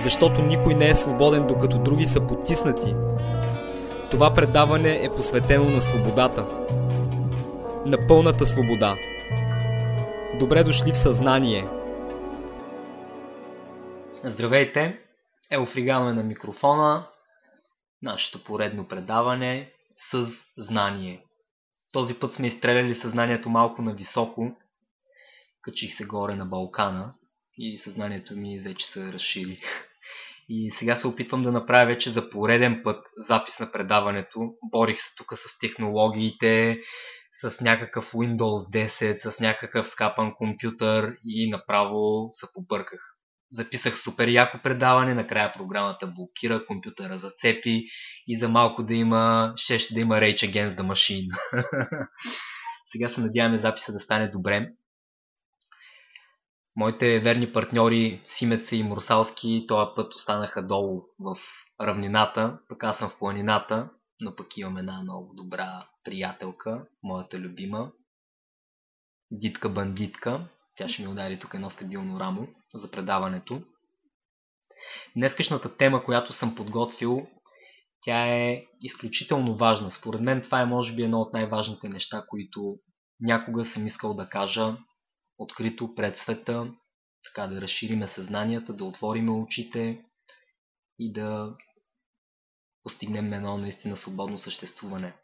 защото никой не е свободен, докато други са потиснати. Това предаване е посветено на свободата. На пълната свобода. Добре дошли в съзнание. Здравейте! Ево фригаваме на микрофона. Нашето поредно предаване с знание. Този път сме изстреляли съзнанието малко на високо. Качих се горе на Балкана и съзнанието ми вече се разшири. И сега се опитвам да направя вече за пореден път запис на предаването. Борих се тук с технологиите, с някакъв Windows 10, с някакъв скапан компютър и направо се побърках. Записах супер яко предаване, накрая програмата блокира, компютъра зацепи и за малко да има, ще, ще да има Rage Against the Machine. Сега се надяваме записа да стане добре. Моите верни партньори Симеца и Мурсалски този път останаха долу в равнината, пък аз съм в планината, но пък имам една много добра приятелка, моята любима, Дитка Бандитка. Тя ще ми удари тук едно стабилно рамо за предаването. Днескашната тема, която съм подготвил, тя е изключително важна. Според мен това е може би едно от най-важните неща, които някога съм искал да кажа открито пред света, така да разшириме съзнанията, да отвориме очите и да постигнем едно наистина свободно съществуване.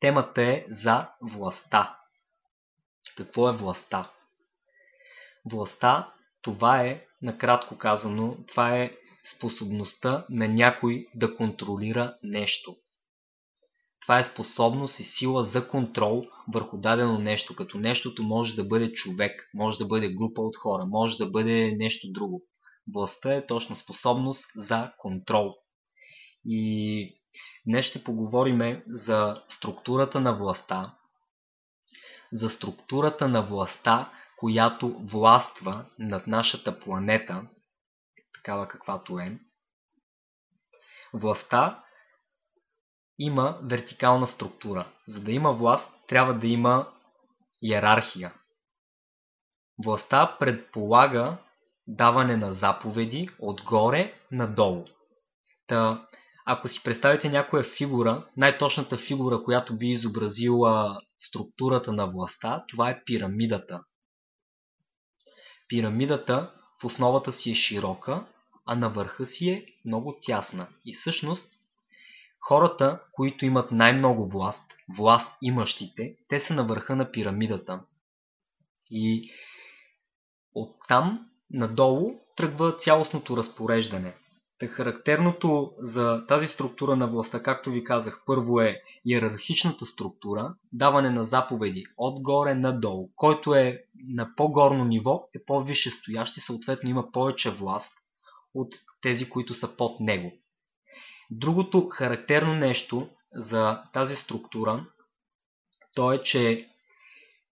Темата е за властта. Какво е властта? Властта, това е, накратко казано, това е способността на някой да контролира нещо. Това е способност и сила за контрол върху дадено нещо, като нещото може да бъде човек, може да бъде група от хора, може да бъде нещо друго. Властта е точно способност за контрол. И днес ще поговорим за структурата на властта, за структурата на властта, която властва над нашата планета, такава каквато е. Властта има вертикална структура. За да има власт, трябва да има иерархия. Властта предполага даване на заповеди отгоре надолу. Та, ако си представите някоя фигура, най-точната фигура, която би изобразила структурата на властта, това е пирамидата. Пирамидата в основата си е широка, а на върха си е много тясна. И всъщност Хората, които имат най-много власт, власт имащите, те са на върха на пирамидата. И оттам надолу тръгва цялостното разпореждане. Та характерното за тази структура на властта, както ви казах, първо е иерархичната структура, даване на заповеди отгоре надолу. Който е на по-горно ниво е по-висше стоящ и съответно има повече власт от тези, които са под него. Другото характерно нещо за тази структура, то е, че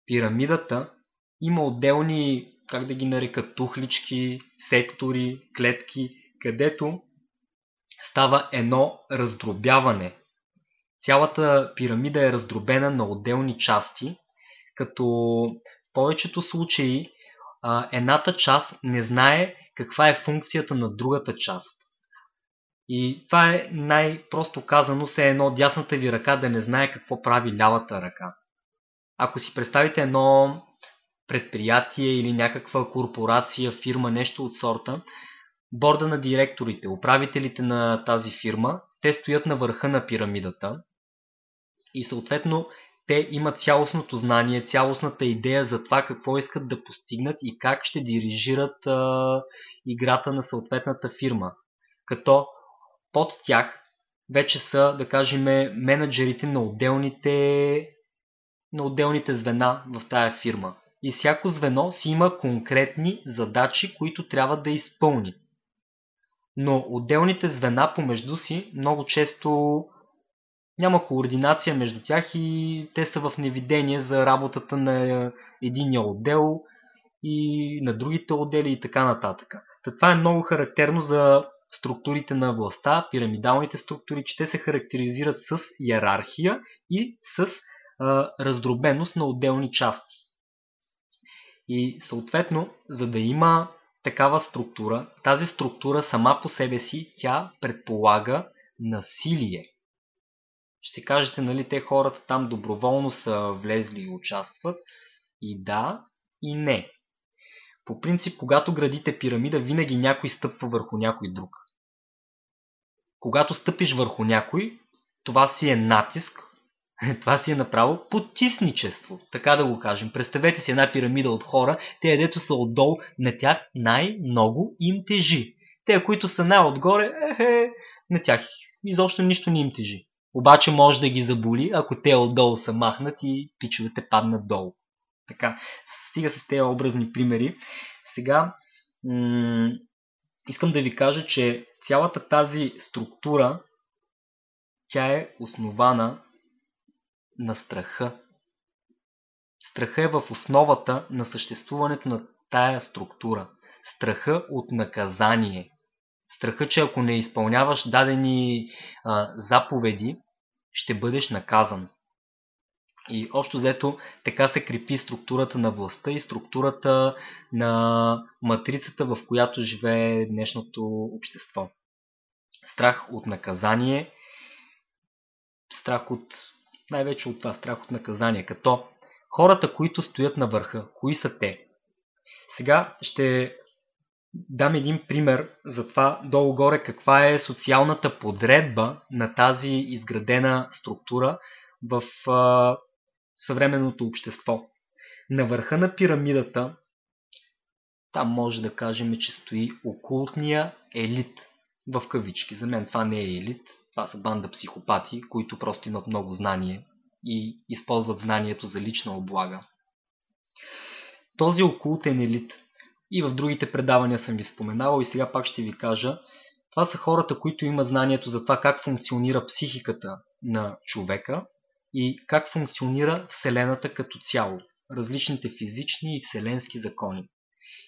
пирамидата има отделни, как да ги нарека, тухлички, сектори, клетки, където става едно раздробяване. Цялата пирамида е раздробена на отделни части, като в повечето случаи едната част не знае каква е функцията на другата част. И това е най-просто казано, все едно дясната ви ръка да не знае какво прави лявата ръка. Ако си представите едно предприятие или някаква корпорация, фирма, нещо от сорта, борда на директорите, управителите на тази фирма, те стоят на върха на пирамидата и съответно те имат цялостното знание, цялостната идея за това какво искат да постигнат и как ще дирижират а, играта на съответната фирма. Като под тях вече са, да кажем, менеджерите на отделните, на отделните звена в тая фирма. И всяко звено си има конкретни задачи, които трябва да изпълни. но отделните звена помежду си много често няма координация между тях и те са в невидение за работата на единия отдел и на другите отдели и така нататък. Та това е много характерно за структурите на властта, пирамидалните структури, че те се характеризират с иерархия и с а, раздробеност на отделни части. И съответно, за да има такава структура, тази структура сама по себе си, тя предполага насилие. Ще кажете, нали, те хората там доброволно са влезли и участват. И да, и не. По принцип, когато градите пирамида, винаги някой стъпва върху някой друг. Когато стъпиш върху някой, това си е натиск, това си е направо потисничество, така да го кажем. Представете си една пирамида от хора, те, дето са отдолу, на тях най-много им тежи. Те, които са най-отгоре, ехе, на тях изобщо нищо не им тежи. Обаче може да ги заболи, ако те отдолу са махнат и пичовете паднат долу. Така, стига с тези образни примери. Сега м- искам да ви кажа, че цялата тази структура, тя е основана на страха. Страха е в основата на съществуването на тая структура. Страха от наказание. Страха, че ако не изпълняваш дадени а, заповеди, ще бъдеш наказан. И общо взето така се крепи структурата на властта и структурата на матрицата, в която живее днешното общество. Страх от наказание, страх от най-вече от това страх от наказание, като хората, които стоят на върха, кои са те? Сега ще дам един пример за това долу-горе каква е социалната подредба на тази изградена структура в съвременното общество. На върха на пирамидата там може да кажем, че стои окултния елит. В кавички. За мен това не е елит. Това са банда психопати, които просто имат много знание и използват знанието за лична облага. Този окултен елит и в другите предавания съм ви споменавал и сега пак ще ви кажа, това са хората, които имат знанието за това как функционира психиката на човека и как функционира Вселената като цяло, различните физични и вселенски закони.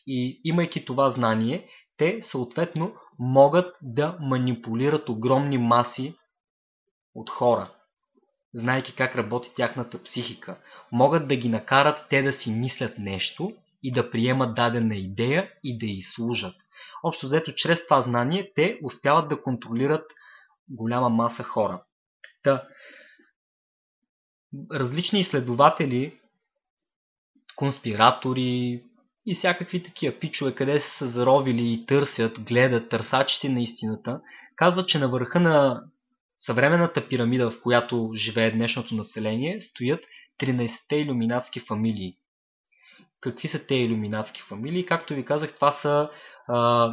И имайки това знание, те съответно могат да манипулират огромни маси от хора, знайки как работи тяхната психика. Могат да ги накарат те да си мислят нещо и да приемат дадена идея и да й служат. Общо взето, чрез това знание, те успяват да контролират голяма маса хора. Та, различни изследователи, конспиратори и всякакви такива пичове, къде са се заровили и търсят, гледат, търсачите на истината, казват, че на върха на съвременната пирамида, в която живее днешното население, стоят 13-те иллюминатски фамилии. Какви са те иллюминатски фамилии? Както ви казах, това са, а,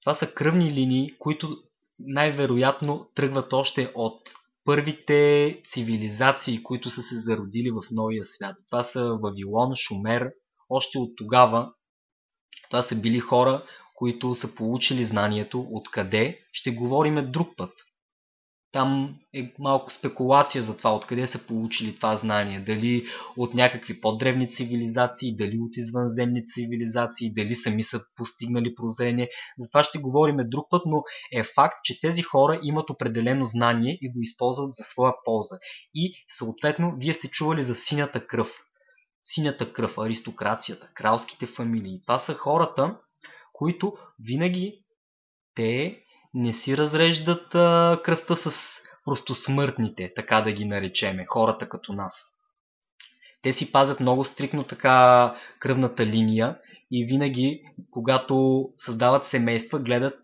това са кръвни линии, които най-вероятно тръгват още от първите цивилизации, които са се зародили в новия свят. Това са Вавилон, Шумер. Още от тогава това са били хора, които са получили знанието. Откъде? Ще говорим друг път. Там е малко спекулация за това, откъде са получили това знание. Дали от някакви по-древни цивилизации, дали от извънземни цивилизации, дали сами са постигнали прозрение. За това ще говорим друг път, но е факт, че тези хора имат определено знание и го използват за своя полза. И съответно, вие сте чували за синята кръв. Синята кръв, аристокрацията, кралските фамилии. Това са хората, които винаги те не си разреждат а, кръвта с просто смъртните, така да ги наречеме, хората като нас. Те си пазят много стрикно така кръвната линия и винаги, когато създават семейства, гледат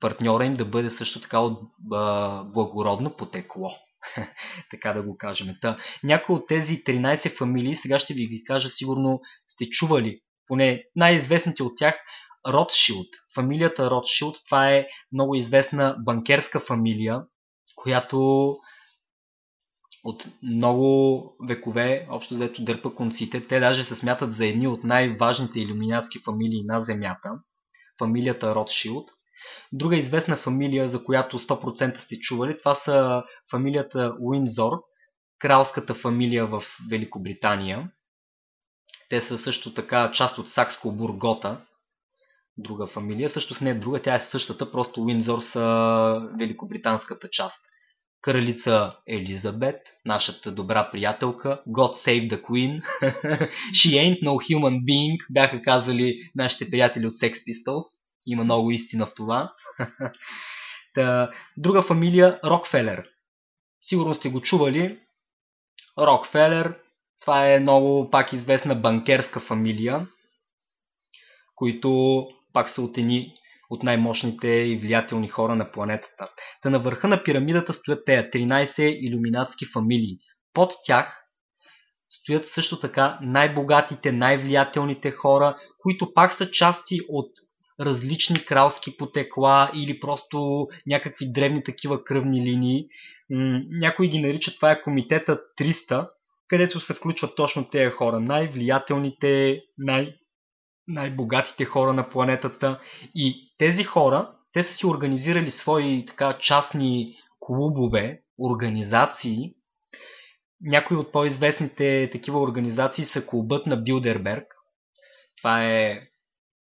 партньора им да бъде също така от а, благородно потекло. така да го кажем. Та, някои от тези 13 фамилии, сега ще ви ги кажа, сигурно сте чували, поне най-известните от тях, Ротшилд. Фамилията Ротшилд, това е много известна банкерска фамилия, която от много векове общо взето дърпа конците. Те даже се смятат за едни от най-важните иллюминатски фамилии на Земята. Фамилията Ротшилд. Друга известна фамилия, за която 100% сте чували, това са фамилията Уинзор, кралската фамилия в Великобритания. Те са също така част от Сакско-Бургота, друга фамилия. Също не е друга, тя е същата, просто Уинзор са великобританската част. Кралица Елизабет, нашата добра приятелка, God save the Queen, She ain't no human being, бяха казали нашите приятели от Sex Pistols. Има много истина в това. Та, друга фамилия Рокфелер. Сигурно сте го чували. Рокфелер, това е много пак известна банкерска фамилия, които пак са от едни от най-мощните и влиятелни хора на планетата. Та на върха на пирамидата стоят тези 13 иллюминатски фамилии. Под тях стоят също така най-богатите, най-влиятелните хора, които пак са части от различни кралски потекла или просто някакви древни такива кръвни линии. Някои ги наричат, това е комитета 300, където се включват точно тези хора. Най-влиятелните, най- най-богатите хора на планетата. И тези хора, те са си организирали свои така частни клубове, организации. Някои от по-известните такива организации са клубът на Билдерберг. Това е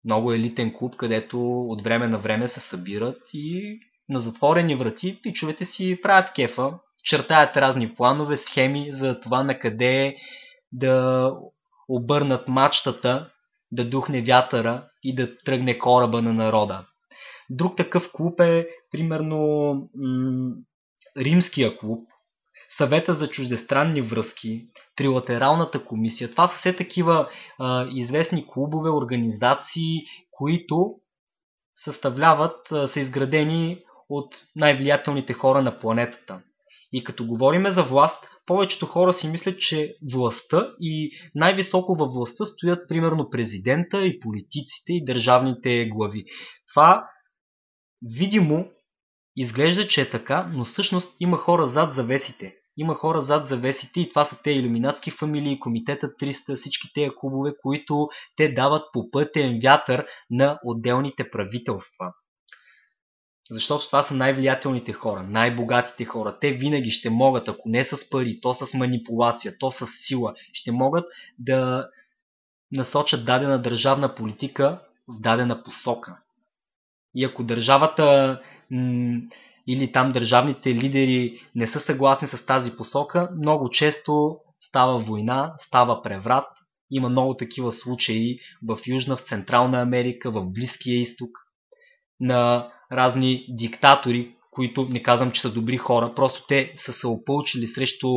много елитен клуб, където от време на време се събират и на затворени врати пичовете си правят кефа, чертаят разни планове, схеми за това на къде да обърнат мачтата, да духне вятъра и да тръгне кораба на народа. Друг такъв клуб е, примерно, м- Римския клуб, съвета за чуждестранни връзки, трилатералната комисия. Това са все такива а, известни клубове, организации, които съставляват, а, са изградени от най-влиятелните хора на планетата. И като говорим за власт, повечето хора си мислят, че властта и най-високо във властта стоят примерно президента и политиците и държавните глави. Това видимо изглежда, че е така, но всъщност има хора зад завесите. Има хора зад завесите и това са те иллюминатски фамилии, комитета 300, всички тези клубове, които те дават по пътен вятър на отделните правителства. Защото това са най-влиятелните хора, най-богатите хора. Те винаги ще могат, ако не с пари, то с манипулация, то с сила, ще могат да насочат дадена държавна политика в дадена посока. И ако държавата или там държавните лидери не са съгласни с тази посока, много често става война, става преврат. Има много такива случаи в Южна, в Централна Америка, в Близкия изток на разни диктатори, които не казвам, че са добри хора, просто те са се опълчили срещу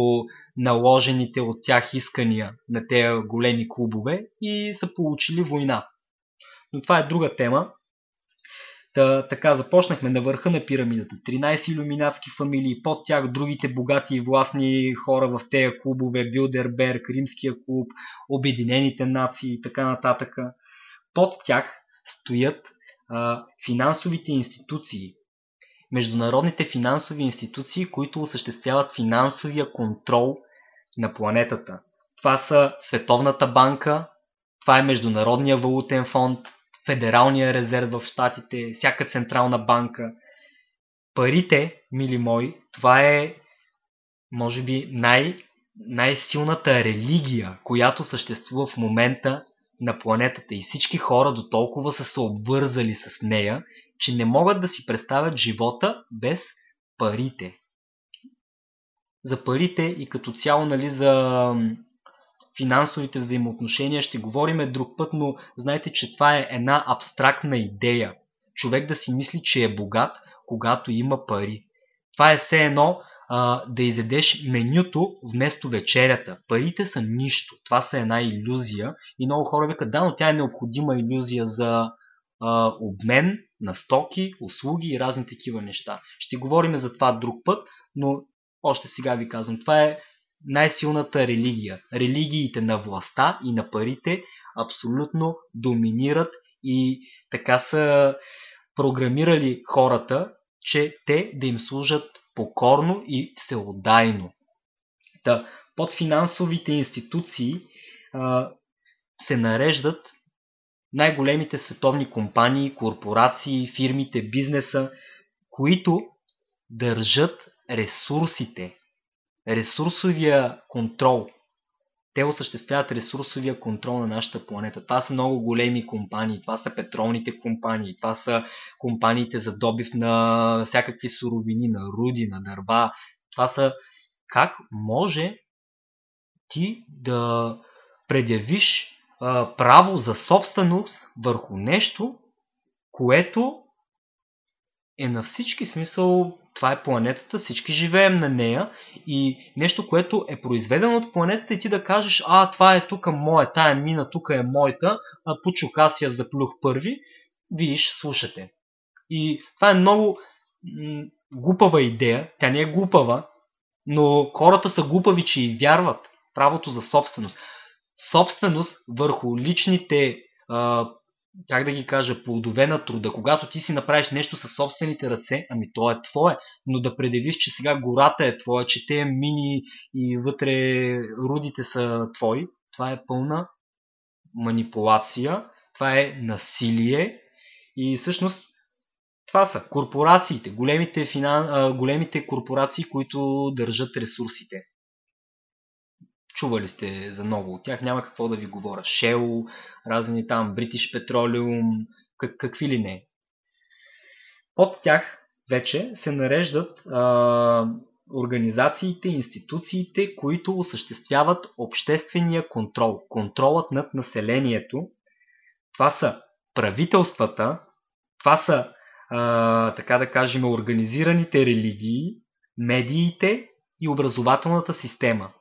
наложените от тях искания на тези големи клубове и са получили война. Но това е друга тема. Та, така започнахме на върха на пирамидата. 13 иллюминатски фамилии, под тях другите богати и властни хора в тези клубове, Билдерберг, Римския клуб, Обединените нации и така нататък. Под тях стоят финансовите институции, международните финансови институции, които осъществяват финансовия контрол на планетата. Това са Световната банка, това е Международния валутен фонд, Федералния резерв в Штатите, всяка централна банка. Парите, мили мои, това е може би най- най-силната религия, която съществува в момента на планетата и всички хора до толкова са се обвързали с нея, че не могат да си представят живота без парите. За парите и като цяло нали, за финансовите взаимоотношения ще говорим друг път, но знайте, че това е една абстрактна идея. Човек да си мисли, че е богат, когато има пари. Това е все едно а, да изедеш менюто вместо вечерята. Парите са нищо. Това са една иллюзия. И много хора викат, да, но тя е необходима иллюзия за а, обмен на стоки, услуги и разни такива неща. Ще говорим за това друг път, но още сега ви казвам, това е най-силната религия. Религиите на властта и на парите абсолютно доминират и така са програмирали хората, че те да им служат покорно и всеотдайно. Да, под финансовите институции а, се нареждат най-големите световни компании, корпорации, фирмите, бизнеса, които държат ресурсите, ресурсовия контрол. Те осъществяват ресурсовия контрол на нашата планета. Това са много големи компании. Това са петролните компании. Това са компаниите за добив на всякакви суровини, на руди, на дърва. Това са как може ти да предявиш а, право за собственост върху нещо, което е на всички смисъл, това е планетата, всички живеем на нея и нещо, което е произведено от планетата и ти да кажеш, а, това е тук моя, тая мина тук е моята, а Пучок аз я заплюх първи, виж, слушате. И това е много глупава идея, тя не е глупава, но хората са глупави, че и вярват правото за собственост. Собственост върху личните а, как да ги кажа, плодове на труда. Когато ти си направиш нещо със собствените ръце, ами то е твое, но да предявиш, че сега гората е твоя, че те мини и вътре рудите са твои, това е пълна манипулация, това е насилие и всъщност това са корпорациите, големите, финан... големите корпорации, които държат ресурсите. Чували сте за много от тях, няма какво да ви говоря. Shell, разни там, British Petroleum, как, какви ли не. Под тях вече се нареждат а, организациите, институциите, които осъществяват обществения контрол. Контролът над населението. Това са правителствата, това са, а, така да кажем, организираните религии, медиите и образователната система.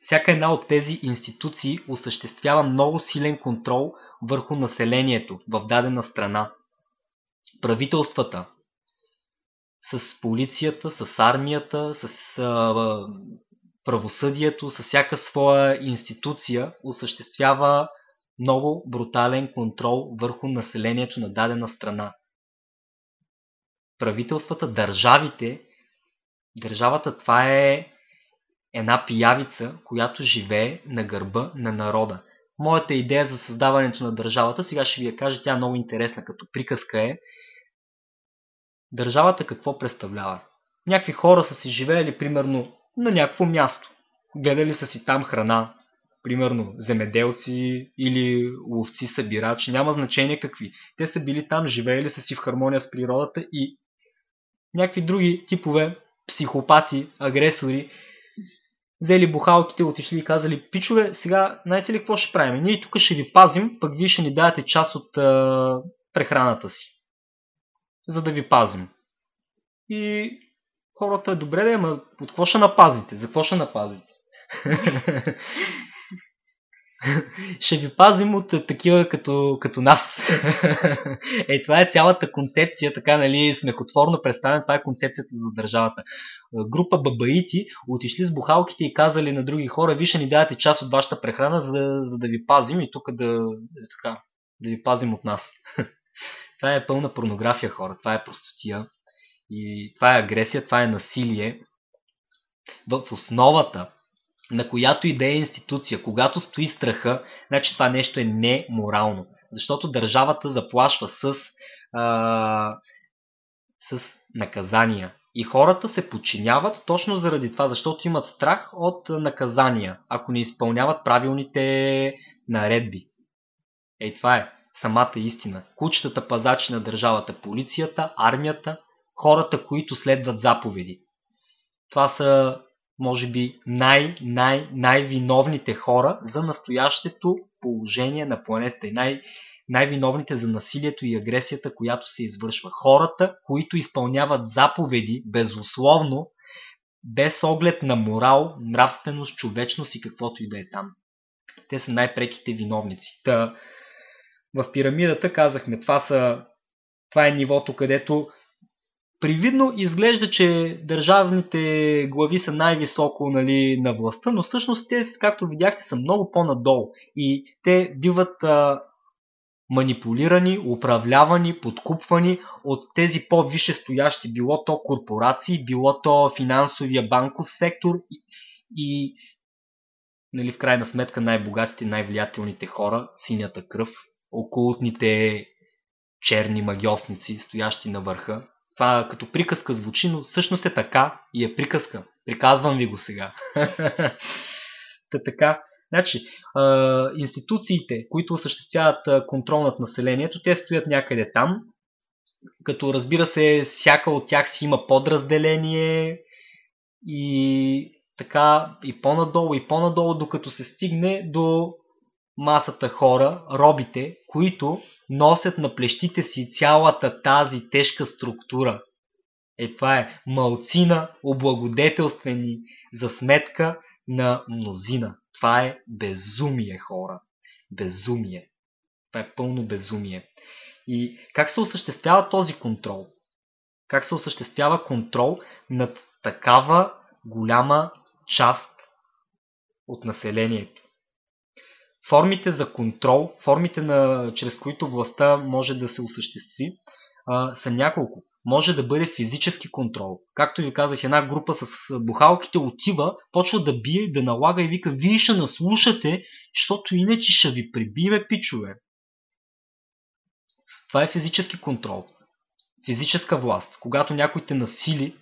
Всяка една от тези институции осъществява много силен контрол върху населението в дадена страна. Правителствата с полицията, с армията, с а, правосъдието, с всяка своя институция осъществява много брутален контрол върху населението на дадена страна. Правителствата, държавите, държавата това е една пиявица, която живее на гърба на народа. Моята идея за създаването на държавата, сега ще ви я кажа, тя е много интересна като приказка е. Държавата какво представлява? Някакви хора са си живеели примерно на някакво място. Гледали са си там храна, примерно земеделци или ловци, събирачи, няма значение какви. Те са били там, живеели са си в хармония с природата и някакви други типове психопати, агресори взели бухалките, отишли и казали, пичове, сега знаете ли какво ще правим? Ние тук ще ви пазим, пък вие ще ни дадете част от а, прехраната си. За да ви пазим. И хората е добре да ама от какво ще напазите? За какво ще напазите? ще ви пазим от такива като, като нас. е, това е цялата концепция, така, нали, смехотворно представена, това е концепцията за държавата. Група бабаити отишли с бухалките и казали на други хора, вие ще ни дадете част от вашата прехрана, за да, за да ви пазим и тук да, е, така, да ви пазим от нас. това е пълна порнография, хора, това е простотия. И това е агресия, това е насилие. В основата на която и да е институция, когато стои страха, значи това нещо е неморално. Защото държавата заплашва с, а, с наказания. И хората се подчиняват точно заради това, защото имат страх от наказания, ако не изпълняват правилните наредби. Ей, това е самата истина. Кучетата пазачи на държавата, полицията, армията, хората, които следват заповеди. Това са може би най, най, най-виновните хора за настоящето положение на планетата и най- най-виновните за насилието и агресията, която се извършва. Хората, които изпълняват заповеди безусловно, без оглед на морал, нравственост, човечност и каквото и да е там. Те са най-преките виновници. Та, в пирамидата казахме, това, са, това е нивото, където Привидно изглежда, че държавните глави са най-високо нали, на властта, но всъщност те, както видяхте, са много по-надолу и те биват а, манипулирани, управлявани, подкупвани от тези по-више стоящи, било то корпорации, било то финансовия банков сектор и, и нали, в крайна сметка най-богатите, най-влиятелните хора, синята кръв, окултните черни магиосници, стоящи на върха. Това като приказка звучи, но всъщност е така и е приказка. Приказвам ви го сега. Та така. Значи, а, институциите, които осъществяват контрол над населението, те стоят някъде там, като разбира се, всяка от тях си има подразделение и така и по-надолу и по-надолу, докато се стигне до масата хора, робите, които носят на плещите си цялата тази тежка структура. Е, това е малцина, облагодетелствени за сметка на мнозина. Това е безумие, хора. Безумие. Това е пълно безумие. И как се осъществява този контрол? Как се осъществява контрол над такава голяма част от населението? Формите за контрол, формите на, чрез които властта може да се осъществи, а, са няколко. Може да бъде физически контрол. Както ви казах, една група с бухалките отива, почва да бие, да налага и вика, вие ще наслушате, защото иначе ще ви прибиме пичове. Това е физически контрол. Физическа власт. Когато някой те насили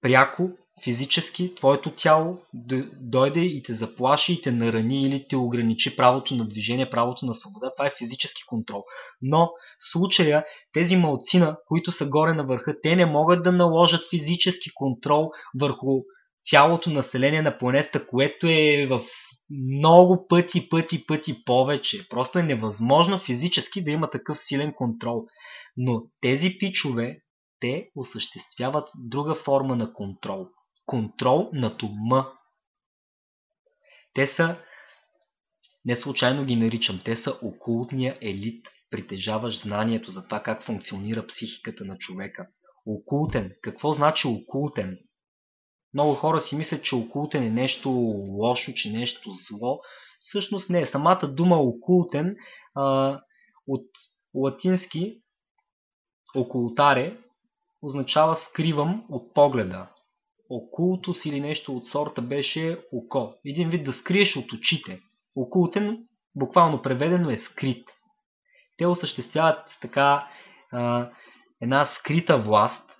пряко физически твоето тяло дойде и те заплаши и те нарани или те ограничи правото на движение, правото на свобода. Това е физически контрол. Но в случая тези малцина, които са горе на върха, те не могат да наложат физически контрол върху цялото население на планетата, което е в много пъти, пъти, пъти повече. Просто е невъзможно физически да има такъв силен контрол. Но тези пичове, те осъществяват друга форма на контрол контрол над ума. Те са, не случайно ги наричам, те са окултния елит, притежаваш знанието за това как функционира психиката на човека. Окултен. Какво значи окултен? Много хора си мислят, че окултен е нещо лошо, че нещо зло. Всъщност не. Самата дума окултен а, от латински окултаре означава скривам от погледа окултус или нещо от сорта беше око. Един вид да скриеш от очите. Окултен, буквално преведено е скрит. Те осъществяват така а, една скрита власт,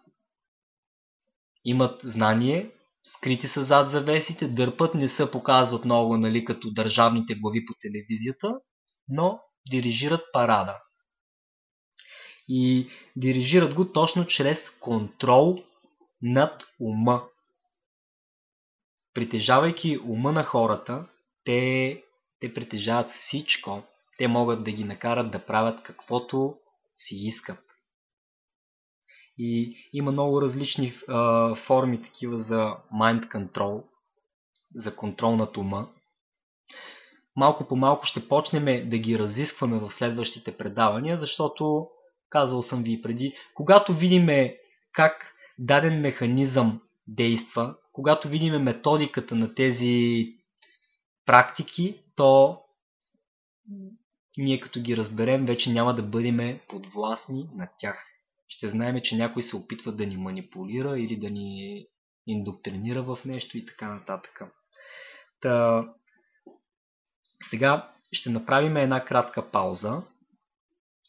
имат знание, скрити са зад завесите, дърпат, не се показват много, нали, като държавните глави по телевизията, но дирижират парада. И дирижират го точно чрез контрол над ума притежавайки ума на хората, те, те притежават всичко. Те могат да ги накарат да правят каквото си искат. И има много различни а, форми такива за mind control, за контрол над ума. Малко по малко ще почнем да ги разискваме в следващите предавания, защото, казвал съм ви и преди, когато видиме как даден механизъм действа, когато видим методиката на тези практики, то ние като ги разберем, вече няма да бъдем подвластни на тях. Ще знаем, че някой се опитва да ни манипулира или да ни индоктринира в нещо и така нататък. Та, сега ще направим една кратка пауза.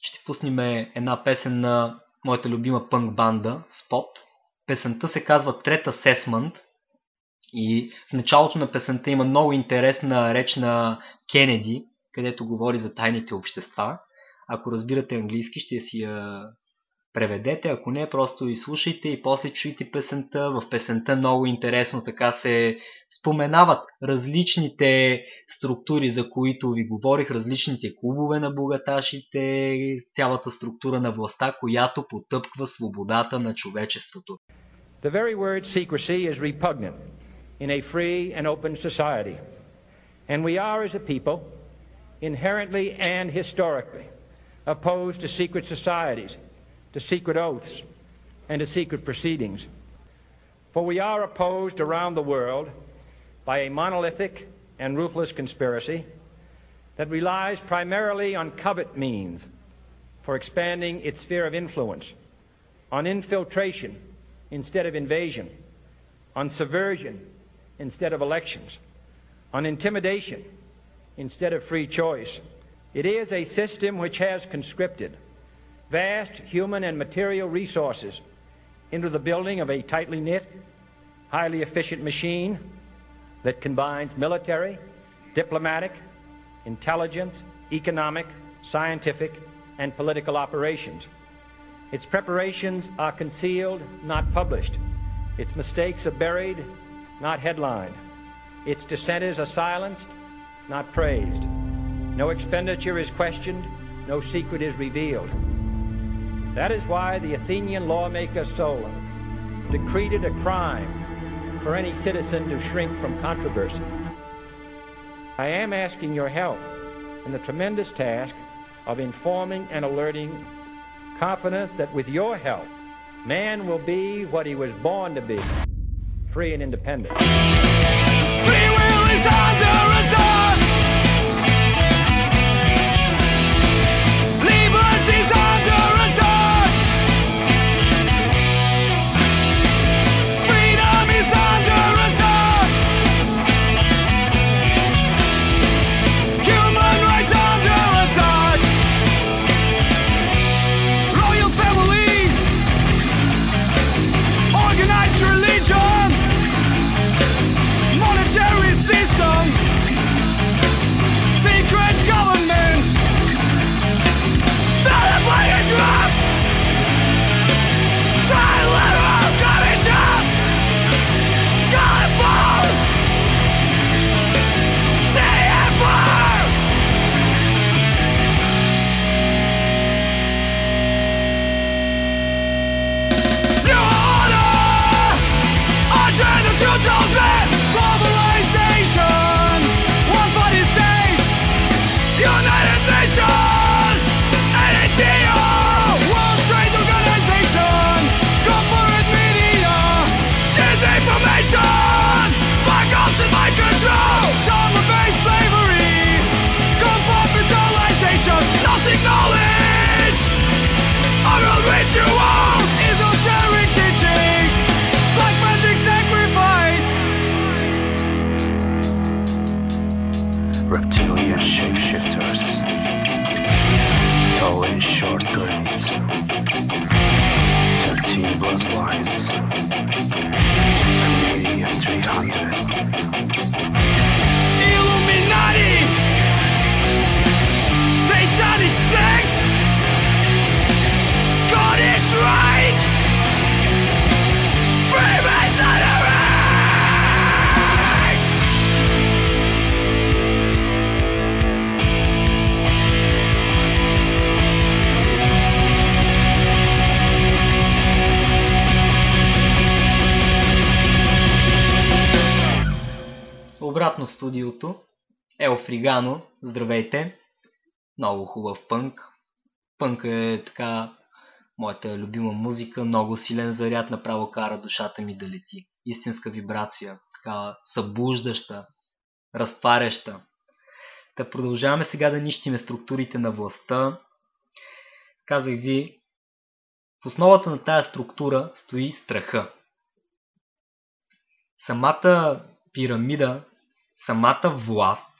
Ще пуснем една песен на моята любима пънк банда Spot. Песента се казва Трета Assessment и в началото на песента има много интересна реч на Кенеди, където говори за тайните общества. Ако разбирате английски, ще си я преведете, ако не, просто изслушайте и после чуйте песента. В песента много интересно така се споменават различните структури, за които ви говорих, различните клубове на богаташите, цялата структура на властта, която потъпква свободата на човечеството. The very word secrecy is repugnant. In a free and open society. And we are, as a people, inherently and historically opposed to secret societies, to secret oaths, and to secret proceedings. For we are opposed around the world by a monolithic and ruthless conspiracy that relies primarily on covert means for expanding its sphere of influence, on infiltration instead of invasion, on subversion instead of elections, on intimidation instead of free choice, It is a system which has conscripted vast human and material resources into the building of a tightly knit, highly efficient machine that combines military, diplomatic, intelligence, economic, scientific, and political operations. Its preparations are concealed, not published. Its mistakes are buried, not headlined. Its dissenters are silenced, not praised. No expenditure is questioned, no secret is revealed. That is why the Athenian lawmaker Solon decreed it a crime for any citizen to shrink from controversy. I am asking your help in the tremendous task of informing and alerting, confident that with your help, man will be what he was born to be free and independent. shortcuts. В студиото. Ел Фригано, здравейте. Много хубав пънк. Пънк е така моята любима музика, много силен заряд, направо кара душата ми да лети. Истинска вибрация, така събуждаща, разтваряща. Та продължаваме сега да нищиме структурите на властта. Казах ви, в основата на тая структура стои страха. Самата пирамида, самата власт,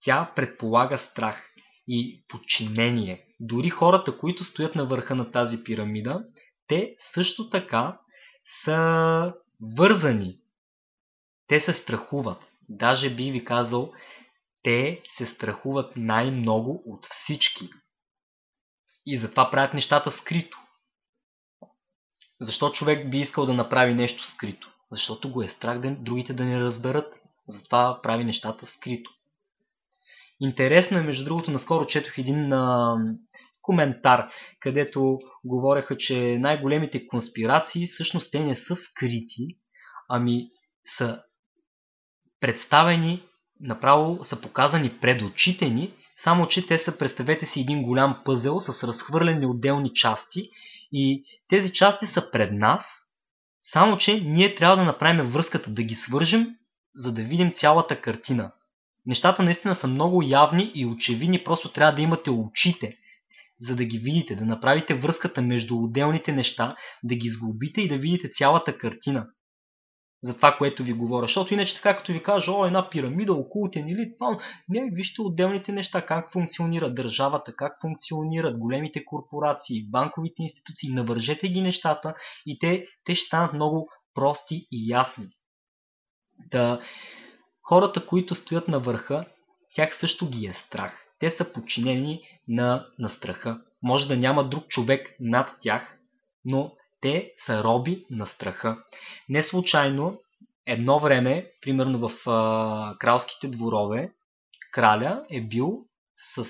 тя предполага страх и подчинение. Дори хората, които стоят на върха на тази пирамида, те също така са вързани. Те се страхуват. Даже би ви казал, те се страхуват най-много от всички. И затова правят нещата скрито. Защо човек би искал да направи нещо скрито? Защото го е страх да другите да не разберат. Затова прави нещата скрито. Интересно е, между другото, наскоро четох един а, коментар, където говореха, че най-големите конспирации всъщност те не са скрити, ами са представени, направо са показани пред очите ни, само че те са, представете си, един голям пъзел с разхвърлени отделни части и тези части са пред нас, само че ние трябва да направим връзката, да ги свържем, за да видим цялата картина. Нещата наистина са много явни и очевидни, просто трябва да имате очите, за да ги видите, да направите връзката между отделните неща, да ги сглобите и да видите цялата картина. за това, което ви говоря. Защото иначе така, като ви кажа, о, една пирамида, окултен или това, не, вижте отделните неща, как функционира държавата, как функционират големите корпорации, банковите институции, навържете ги нещата и те, те ще станат много прости и ясни. Да, хората, които стоят на върха, тях също ги е страх. Те са подчинени на, на страха. Може да няма друг човек над тях, но те са роби на страха. Не случайно, едно време, примерно в а, кралските дворове, краля е бил с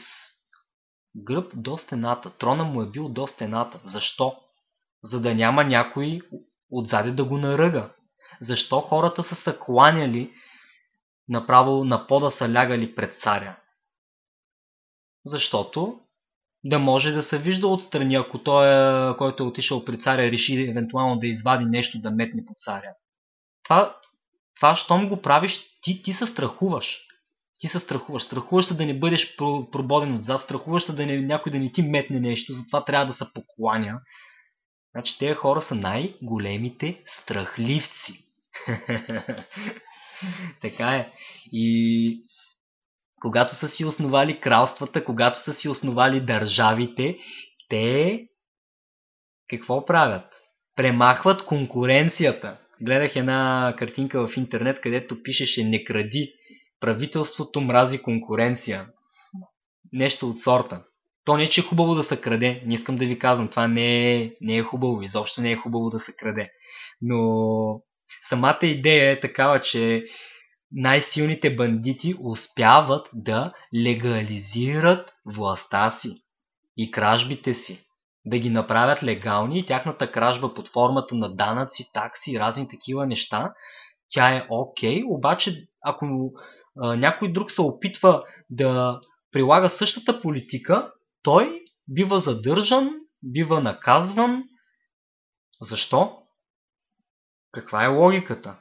гръб до стената. Трона му е бил до стената. Защо? За да няма някой отзаде да го наръга. Защо хората са се кланяли направо на пода са лягали пред царя? Защото да може да се вижда отстрани, ако той, е, който е отишъл при царя, реши евентуално да извади нещо да метне по царя. Това, това щом го правиш, ти, ти се страхуваш. Ти се страхуваш. Страхуваш се да не бъдеш прободен отзад, страхуваш се да не, някой да не ти метне нещо, затова трябва да се покланя. Значи тези хора са най-големите страхливци. така е. И когато са си основали кралствата, когато са си основали държавите, те какво правят? Премахват конкуренцията. Гледах една картинка в интернет, където пишеше не кради, правителството мрази конкуренция. Нещо от сорта. То не, че е хубаво да се краде, не искам да ви казвам, това не е, не е хубаво, изобщо не е хубаво да се краде. Но самата идея е такава, че най-силните бандити успяват да легализират властта си и кражбите си. Да ги направят легални и тяхната кражба под формата на данъци, такси и разни такива неща, тя е окей, okay, обаче ако а, някой друг се опитва да прилага същата политика, той бива задържан, бива наказван. Защо? Каква е логиката?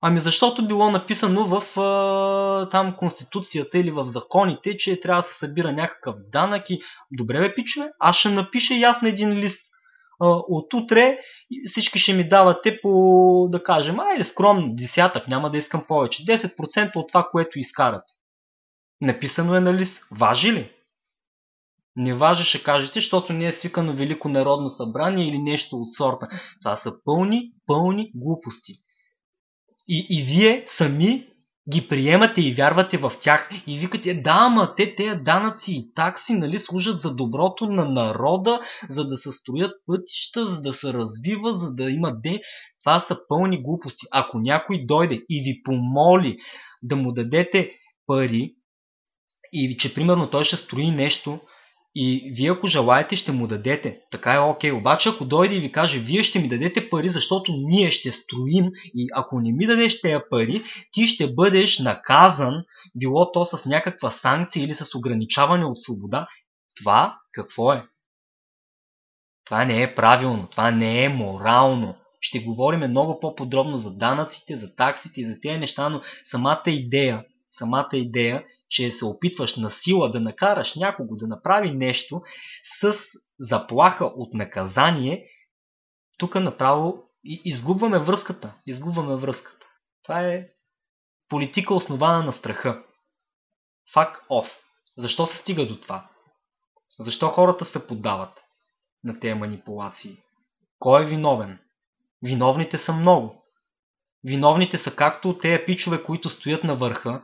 Ами защото било написано в а, там Конституцията или в законите, че трябва да се събира някакъв данък и добре бе пичове, аз ще напиша и аз на един лист. А, от утре всички ще ми давате по, да кажем, айде скромно, десятък, няма да искам повече. 10% от това, което изкарате. Написано е на лист. Важи ли? Не важи, ще кажете, защото не е свикано Велико народно събрание или нещо от сорта. Това са пълни, пълни глупости. И, и вие сами ги приемате и вярвате в тях и викате, да, ама те тези данъци и такси нали, служат за доброто на народа, за да се строят пътища, за да се развива, за да има ден. Това са пълни глупости. Ако някой дойде и ви помоли да му дадете пари и че примерно той ще строи нещо, и вие ако желаете ще му дадете. Така е окей. Okay. Обаче ако дойде и ви каже, вие ще ми дадете пари, защото ние ще строим и ако не ми дадеш тези пари, ти ще бъдеш наказан, било то с някаква санкция или с ограничаване от свобода. Това какво е? Това не е правилно, това не е морално. Ще говорим много по-подробно за данъците, за таксите и за тези неща, но самата идея самата идея, че се опитваш на сила да накараш някого да направи нещо с заплаха от наказание, тук направо изгубваме връзката. Изгубваме връзката. Това е политика основана на страха. Фак оф. Защо се стига до това? Защо хората се поддават на тези манипулации? Кой е виновен? Виновните са много. Виновните са както тези пичове, които стоят на върха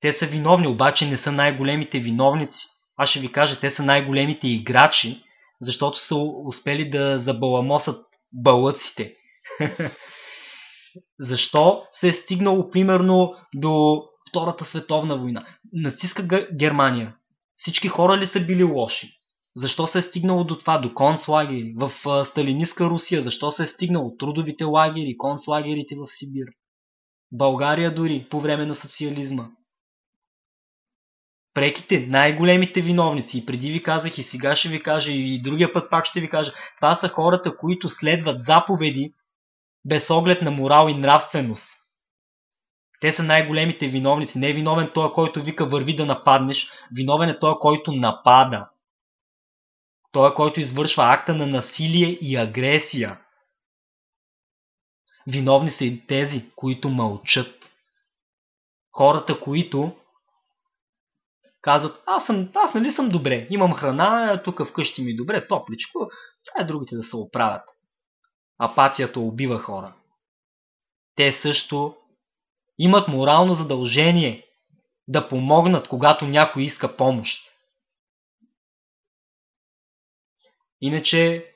те са виновни, обаче не са най-големите виновници. Аз ще ви кажа, те са най-големите играчи, защото са успели да забаламосат балъците. Защо се е стигнало примерно до Втората световна война? Нацистска Германия. Всички хора ли са били лоши? Защо се е стигнало до това, до концлагери? В Сталинистка Русия, защо се е стигнало? Трудовите лагери, концлагерите в Сибир. България дори, по време на социализма преките, най-големите виновници. И преди ви казах и сега ще ви кажа и другия път пак ще ви кажа. Това са хората, които следват заповеди без оглед на морал и нравственост. Те са най-големите виновници. Не е виновен той, който вика върви да нападнеш. Виновен е той, който напада. Той, който извършва акта на насилие и агресия. Виновни са и тези, които мълчат. Хората, които казват, аз, съм, аз нали съм добре, имам храна, тук вкъщи ми е добре, топличко, това е другите да се оправят. Апатията убива хора. Те също имат морално задължение да помогнат, когато някой иска помощ. Иначе,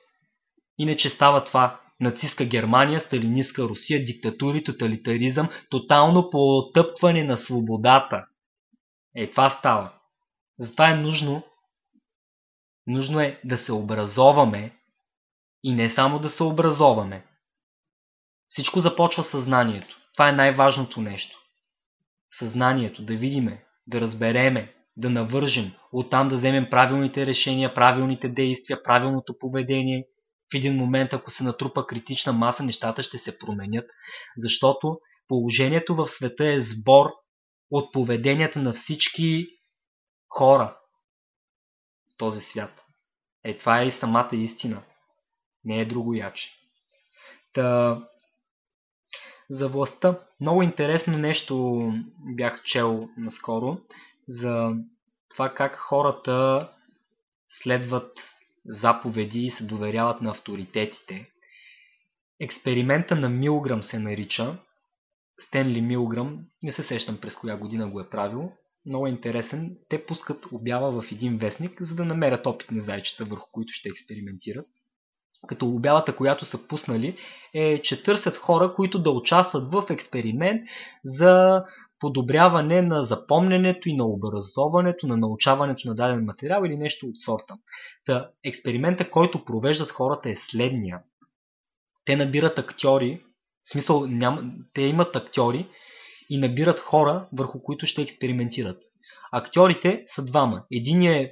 иначе става това. Нацистска Германия, сталинистка Русия, диктатури, тоталитаризъм, тотално потъпване на свободата. Е, това става. Затова е нужно, нужно е да се образоваме и не само да се образоваме. Всичко започва съзнанието. Това е най-важното нещо. Съзнанието, да видиме, да разбереме, да навържем, оттам да вземем правилните решения, правилните действия, правилното поведение. В един момент, ако се натрупа критична маса, нещата ще се променят, защото положението в света е сбор от поведенията на всички хора в този свят. Е, това е и самата истина. Не е друго яче. Та, за властта. Много интересно нещо бях чел наскоро за това как хората следват заповеди и се доверяват на авторитетите. Експеримента на Милграм се нарича. Стенли Милграм, не се сещам през коя година го е правил. Много интересен. Те пускат обява в един вестник, за да намерят опитни зайчета, върху които ще експериментират като обявата, която са пуснали, е, че търсят хора, които да участват в експеримент за подобряване на запомненето и на образоването, на научаването на даден материал или нещо от сорта. Та, експеримента, който провеждат хората е следния. Те набират актьори, в смисъл, ням, те имат актьори и набират хора, върху които ще експериментират. Актьорите са двама. Единият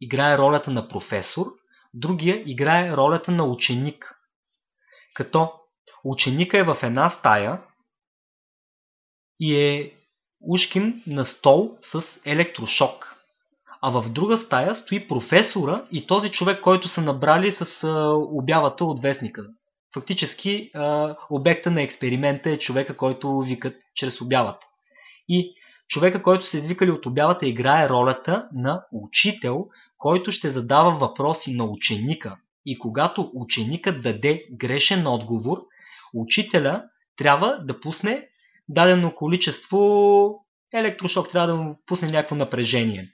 играе ролята на професор, другия играе ролята на ученик. Като ученика е в една стая и е ушким на стол с електрошок. А в друга стая стои професора и този човек, който са набрали с обявата от вестника. Фактически а, обекта на експеримента е човека, който викат чрез обявата. И човека, който се извикали от обявата, играе ролята на учител, който ще задава въпроси на ученика. И когато ученикът даде грешен отговор, учителя трябва да пусне дадено количество електрошок, трябва да му пусне някакво напрежение.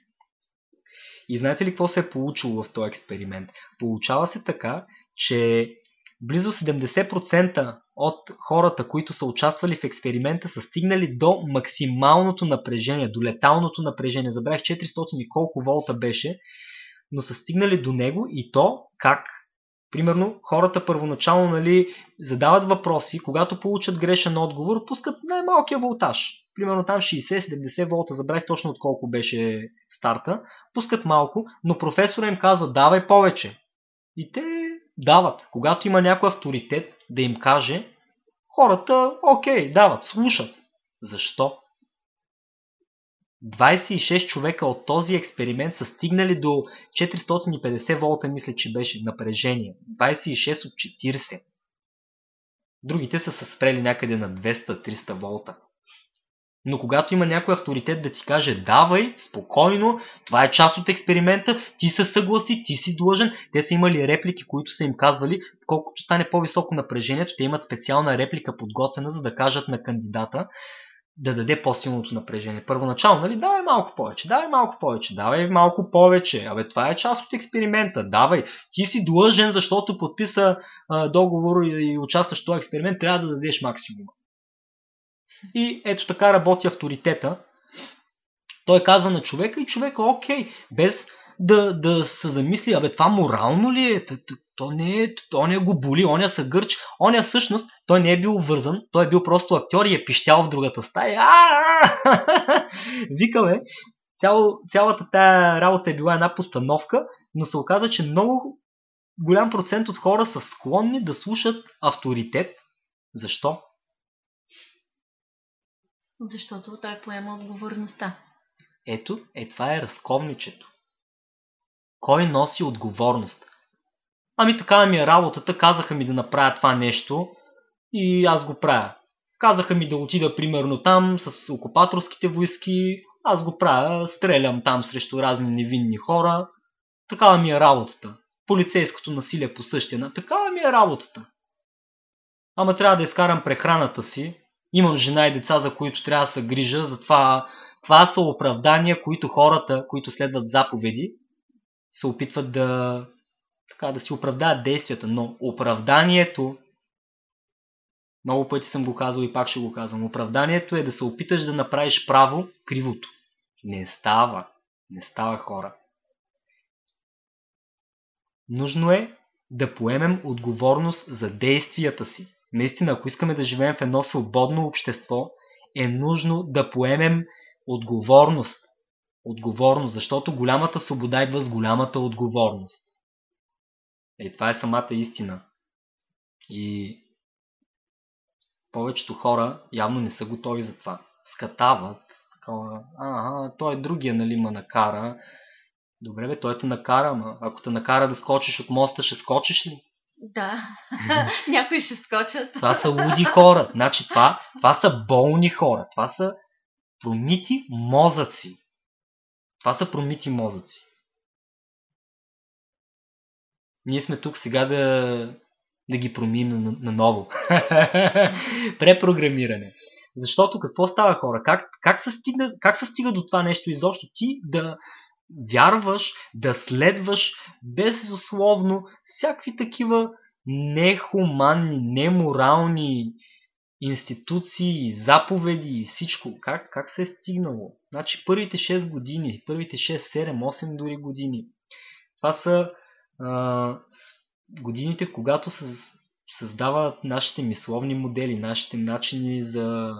И знаете ли какво се е получило в този експеримент? Получава се така, че близо 70% от хората, които са участвали в експеримента, са стигнали до максималното напрежение, до леталното напрежение. Забравих 400 и колко волта беше, но са стигнали до него и то как? Примерно, хората първоначално нали, задават въпроси, когато получат грешен отговор, пускат най-малкия волтаж. Примерно там 60-70 волта, забравих точно от колко беше старта, пускат малко, но професора им казва давай повече. И те дават. Когато има някой авторитет да им каже, хората, окей, дават, слушат. Защо? 26 човека от този експеримент са стигнали до 450 волта, мисля, че беше напрежение. 26 от 40. Другите са се спрели някъде на 200-300 волта. Но когато има някой авторитет да ти каже давай, спокойно, това е част от експеримента, ти се съгласи, ти си длъжен. Те са имали реплики, които са им казвали, колкото стане по-високо напрежението, те имат специална реплика подготвена, за да кажат на кандидата да даде по-силното напрежение. Първоначално, нали, давай малко повече, давай малко повече, давай малко повече. Абе, това е част от експеримента. Давай, ти си длъжен, защото подписа а, договор и, и участваш в този експеримент, трябва да дадеш максимума. И ето така работи авторитета. Той казва на човека и човека, окей, без да, да се замисли, абе това морално ли е? То не е, то не го боли, оня са гърч, оня всъщност, той не е бил вързан, той е бил просто актьор и е пищял в другата стая. Викал е, цял, цялата тая работа е била една постановка, но се оказа, че много голям процент от хора са склонни да слушат авторитет. Защо? Защото той поема отговорността. Ето, е това е разковничето. Кой носи отговорност? Ами така ми е работата, казаха ми да направя това нещо и аз го правя. Казаха ми да отида примерно там с окупаторските войски, аз го правя, стрелям там срещу разни невинни хора. Такава ми е работата. Полицейското насилие по същия. Такава ми е работата. Ама трябва да изкарам прехраната си. Имам жена и деца, за които трябва да се грижа. Затова това са оправдания, които хората, които следват заповеди, се опитват да, така, да си оправдаят действията. Но оправданието, много пъти съм го казвал и пак ще го казвам, оправданието е да се опиташ да направиш право кривото. Не става. Не става хора. Нужно е да поемем отговорност за действията си. Наистина, ако искаме да живеем в едно свободно общество, е нужно да поемем отговорност. Отговорност, защото голямата свобода идва с голямата отговорност. Е, това е самата истина. И повечето хора явно не са готови за това. Скатават, такова, ага, той е другия, нали, ма накара. Добре, бе, той те накара, ама ако те накара да скочиш от моста, ще скочиш ли? Да. Някои ще скочат. Това са луди хора. Значи това, това са болни хора. Това са промити мозъци. Това са промити мозъци. Ние сме тук сега да, да ги промим на, на ново. Препрограмиране. Защото какво става хора? Как, как, се стига, как се стига до това нещо изобщо? Ти да вярваш, да следваш безусловно всякакви такива нехуманни, неморални институции, заповеди и всичко. Как, как се е стигнало? Значи първите 6 години, първите 6, 7, 8 дори години. Това са а, годините, когато се създават нашите мисловни модели, нашите начини за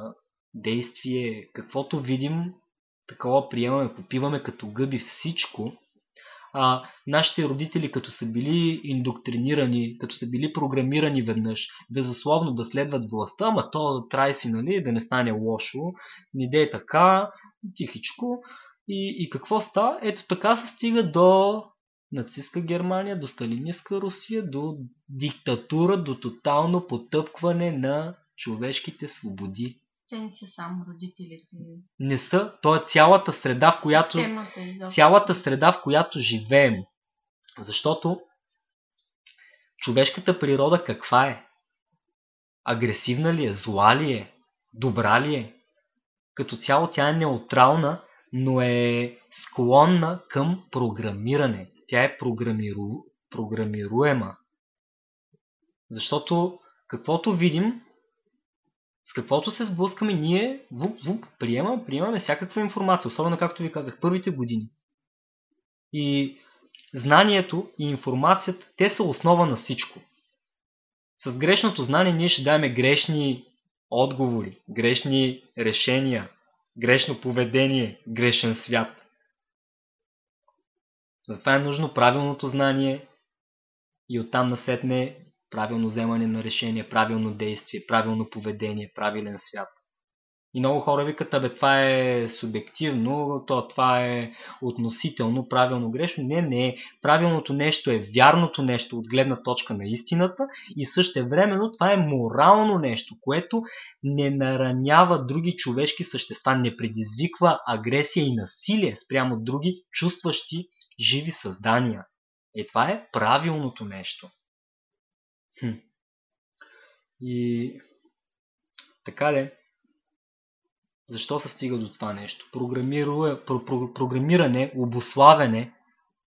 действие. Каквото видим, такова приемаме, попиваме като гъби всичко. А нашите родители, като са били индоктринирани, като са били програмирани веднъж, безусловно да следват властта, ама то трай си, нали, да не стане лошо, не дей така, тихичко. И, и какво става? Ето така се стига до нацистска Германия, до сталинистка Русия, до диктатура, до тотално потъпкване на човешките свободи. Те не са само родителите. Не са, то е цялата среда, в която изобщо. цялата среда, в която живеем. Защото човешката природа каква е? Агресивна ли е? Зла ли е? Добра ли е? Като цяло тя е неутрална, но е склонна към програмиране. Тя е програмиру... програмируема. Защото каквото видим, с каквото се сблъскаме, ние вуп, вуп, приемаме, приемаме всякаква информация, особено както ви казах, първите години. И знанието и информацията, те са основа на всичко. С грешното знание ние ще даме грешни отговори, грешни решения, грешно поведение, грешен свят. Затова е нужно правилното знание и оттам насетне правилно вземане на решение, правилно действие, правилно поведение, правилен свят. И много хора викат, абе това е субективно, то това е относително, правилно, грешно. Не, не. Правилното нещо е вярното нещо от гледна точка на истината и също времено това е морално нещо, което не наранява други човешки същества, не предизвиква агресия и насилие спрямо други чувстващи живи създания. Е, това е правилното нещо. Хм. И така де. Защо се стига до това нещо? Програмируе, про, про, програмиране, обославяне,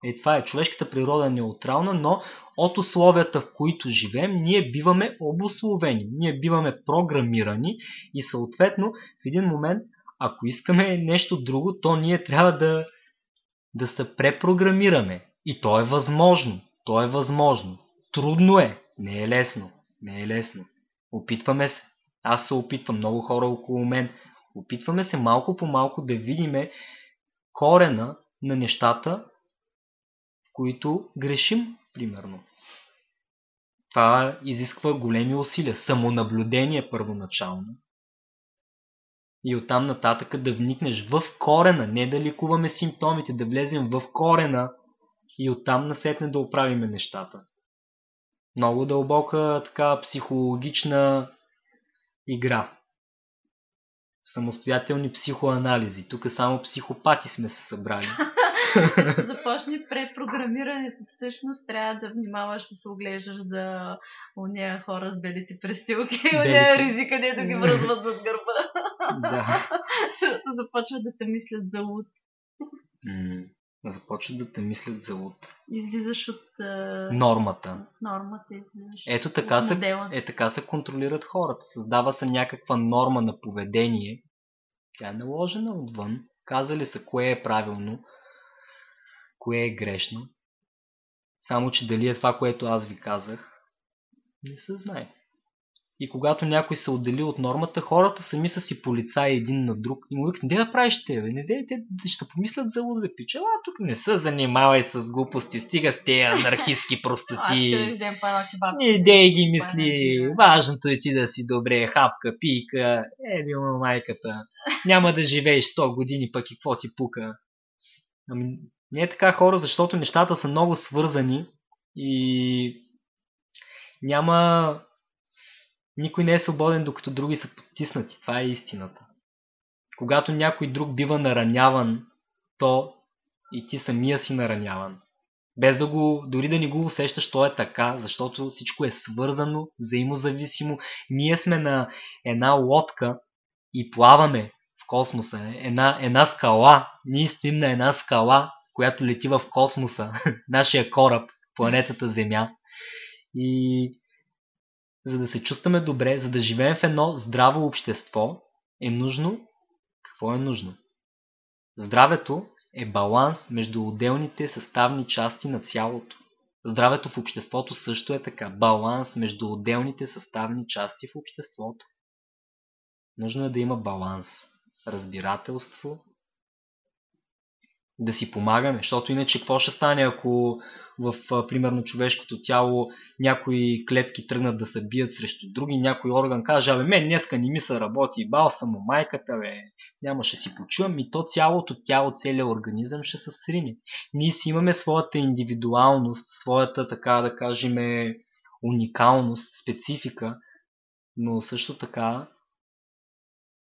е това е. Човешката природа е неутрална, но от условията, в които живеем, ние биваме обословени, ние биваме програмирани и съответно в един момент, ако искаме нещо друго, то ние трябва да, да се препрограмираме. И то е възможно. То е възможно. Трудно е. Не е лесно. Не е лесно. Опитваме се. Аз се опитвам. Много хора около мен. Опитваме се малко по малко да видиме корена на нещата, в които грешим, примерно. Това изисква големи усилия. Самонаблюдение първоначално. И оттам нататък да вникнеш в корена, не да ликуваме симптомите, да влезем в корена и оттам насетне да оправиме нещата. Много дълбока така психологична игра. Самостоятелни психоанализи. Тук само психопати сме се събрали. Като започне препрограмирането, всъщност трябва да внимаваш да се оглеждаш за ония хора с белите престилки, ония Белите. ризи, където ги връзват зад гърба. да. Започват да те мислят за луд. Започват да те мислят за луд. Излизаш от а, Нормата. нормата. Излизаш Ето така от се, е така се контролират хората. Създава се някаква норма на поведение. Тя е наложена отвън. Казали са кое е правилно, кое е грешно. Само, че дали е това, което аз ви казах, не се знае. И когато някой се отдели от нормата, хората сами са си полицаи един на друг и му викат, не да правиш те, бе, не дей, те ще помислят за луда пича, а тук не се занимавай с глупости, стига с тези анархистски простоти. Не дей ги мисли, важното е ти да си добре, хапка, пийка, е била майката. Няма да живееш 100 години, пък и какво ти пука. Ами, не е така хора, защото нещата са много свързани и няма... Никой не е свободен, докато други са потиснати. Това е истината. Когато някой друг бива нараняван, то и ти самия си нараняван. Без да го, дори да не го усещаш, то е така, защото всичко е свързано, взаимозависимо. Ние сме на една лодка и плаваме в космоса. Една, една скала. Ние стоим на една скала, която лети в космоса. Нашия кораб, планетата Земя. И за да се чувстваме добре, за да живеем в едно здраво общество, е нужно. Какво е нужно? Здравето е баланс между отделните съставни части на цялото. Здравето в обществото също е така. Баланс между отделните съставни части в обществото. Нужно е да има баланс. Разбирателство. Да си помагаме, защото иначе какво ще стане, ако в, примерно, човешкото тяло някои клетки тръгнат да се бият срещу други, някой орган каже, абе, мен днеска не ми се работи, бал съм му майката, бе, нямаше си почувам и то цялото тяло, целият организъм ще се срине. Ние си имаме своята индивидуалност, своята, така да кажем, уникалност, специфика, но също така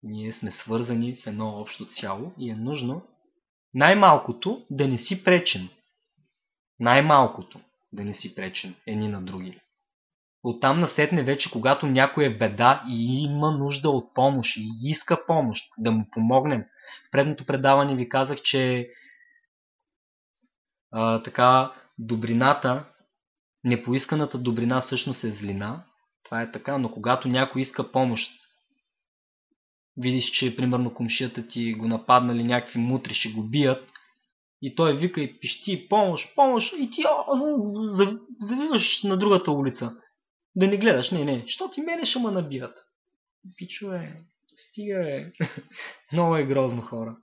ние сме свързани в едно общо цяло и е нужно най-малкото да не си пречим. Най-малкото да не си пречим едни на други. Оттам насетне вече, когато някой е в беда и има нужда от помощ и иска помощ, да му помогнем. В предното предаване ви казах, че а, така добрината, непоисканата добрина всъщност е злина. Това е така, но когато някой иска помощ, видиш, че примерно комшията ти го нападнали някакви мутри, ще го бият, и той вика и пищи помощ, помощ, и ти завиваш на другата улица. Да не гледаш, не, не, що ти мене ще ме набият. Пичо е, стига е. Много е грозно хора.